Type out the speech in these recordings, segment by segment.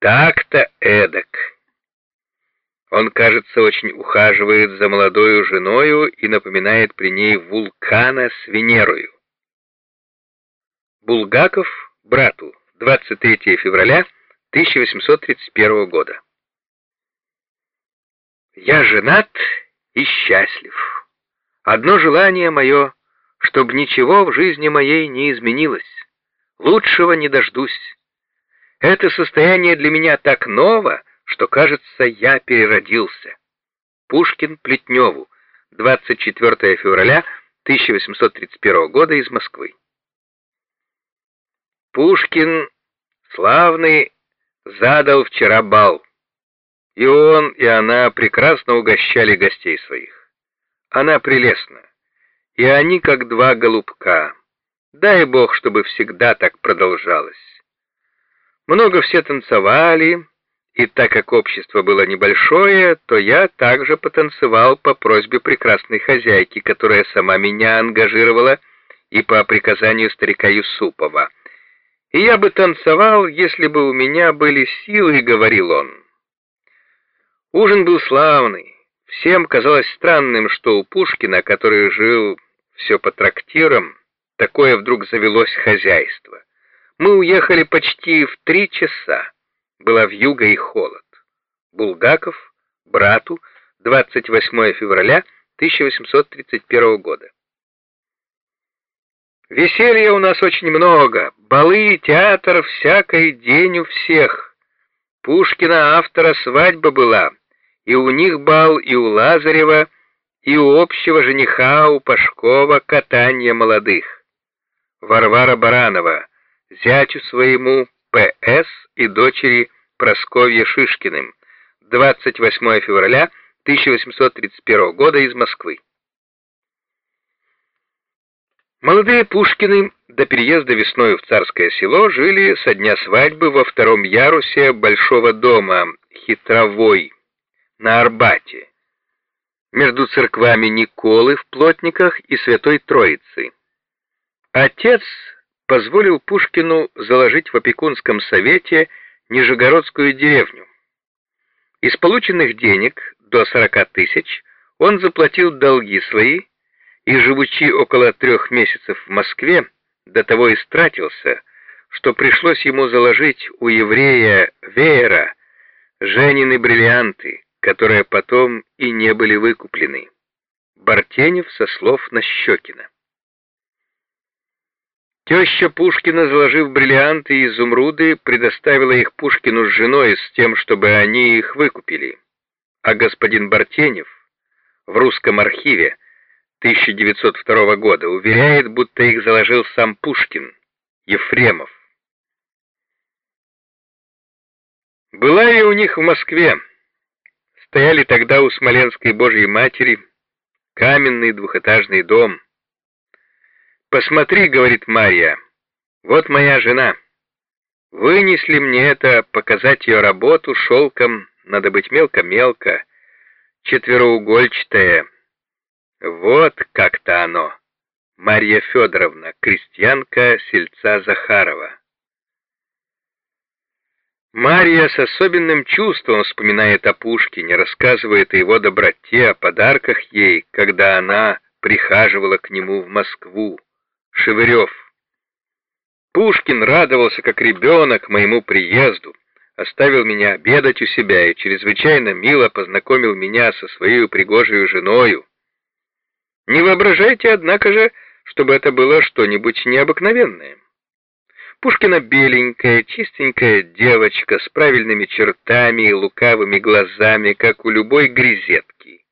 Так-то эдак. Он, кажется, очень ухаживает за молодою женою и напоминает при ней вулкана с Венерою. Булгаков брату, 23 февраля 1831 года. Я женат и счастлив. Одно желание мое, чтобы ничего в жизни моей не изменилось. Лучшего не дождусь. Это состояние для меня так ново, что, кажется, я переродился. Пушкин Плетневу, 24 февраля 1831 года из Москвы. Пушкин, славный, задал вчера бал. И он, и она прекрасно угощали гостей своих. Она прелестна, и они как два голубка. Дай Бог, чтобы всегда так продолжалось. Много все танцевали, и так как общество было небольшое, то я также потанцевал по просьбе прекрасной хозяйки, которая сама меня ангажировала, и по приказанию старика Юсупова. И я бы танцевал, если бы у меня были силы, говорил он. Ужин был славный. Всем казалось странным, что у Пушкина, который жил все по трактирам, такое вдруг завелось хозяйство. Мы уехали почти в три часа. Была вьюга и холод. Булгаков, брату, 28 февраля 1831 года. Веселья у нас очень много, балы, театр, всякий день у всех. Пушкина автора свадьба была, и у них бал, и у Лазарева, и у общего жениха, у Пашкова катание молодых. Варвара Баранова, зятю своему П.С. и дочери Просковье Шишкиным, 28 февраля 1831 года из Москвы. Молодые Пушкины до переезда весной в Царское село жили со дня свадьбы во втором ярусе большого дома Хитровой на Арбате, между церквами Николы в Плотниках и Святой Троицы. Отец позволил Пушкину заложить в опекунском совете Нижегородскую деревню. Из полученных денег до 40 тысяч он заплатил долги свои и, живучи около трех месяцев в Москве, до того истратился, что пришлось ему заложить у еврея Веера Женины бриллианты, которые потом и не были выкуплены. Бартенев со слов Нащекина. Теща Пушкина, заложив бриллианты и изумруды, предоставила их Пушкину с женой с тем, чтобы они их выкупили. А господин Бартенев в русском архиве 1902 года уверяет, будто их заложил сам Пушкин, Ефремов. Была я у них в Москве. Стояли тогда у Смоленской Божьей Матери каменный двухэтажный дом — «Посмотри», — говорит Марья, — «вот моя жена. Вынесли мне это, показать ее работу шелком, надо быть мелко-мелко, четвероугольчатое. Вот как-то оно. Марья Федоровна, крестьянка сельца Захарова». Марья с особенным чувством вспоминает о Пушкине, рассказывает о его доброте, о подарках ей, когда она прихаживала к нему в Москву. Шевырев. Пушкин радовался как ребенок моему приезду, оставил меня обедать у себя и чрезвычайно мило познакомил меня со своей пригожей женою. Не воображайте, однако же, чтобы это было что-нибудь необыкновенное. Пушкина беленькая, чистенькая девочка с правильными чертами и лукавыми глазами, как у любой грезетки.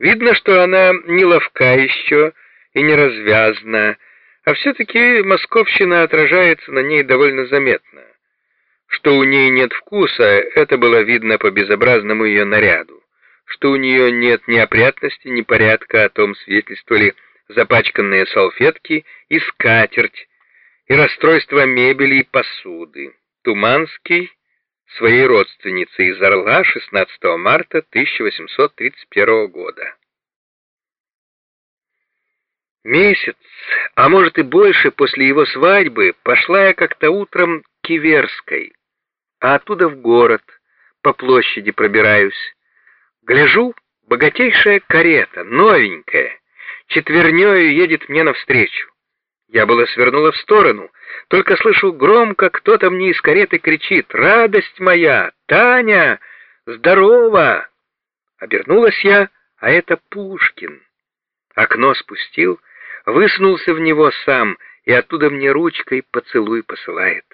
Видно, что она не ловка еще и не развязна, а все-таки московщина отражается на ней довольно заметно. Что у ней нет вкуса, это было видно по безобразному ее наряду. Что у нее нет ни опрятности, ни порядка, о том свидетельствовали запачканные салфетки и скатерть, и расстройство мебели и посуды. Туманский своей родственнице из Орла 16 марта 1831 года. Месяц, а может и больше после его свадьбы, пошла я как-то утром к Киверской. а оттуда в город, по площади пробираюсь. Гляжу, богатейшая карета, новенькая, четвернёю едет мне навстречу. Я было свернула в сторону, только слышу громко, кто-то мне из кареты кричит «Радость моя! Таня! Здорово!» Обернулась я, а это Пушкин. Окно спустил, высунулся в него сам и оттуда мне ручкой поцелуй посылает.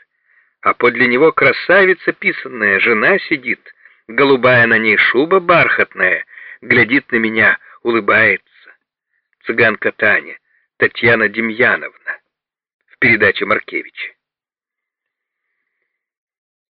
А подле него красавица писанная, жена сидит, голубая на ней шуба бархатная, глядит на меня, улыбается. Цыганка Таня, Татьяна Демьяновна в передаче Маркевича.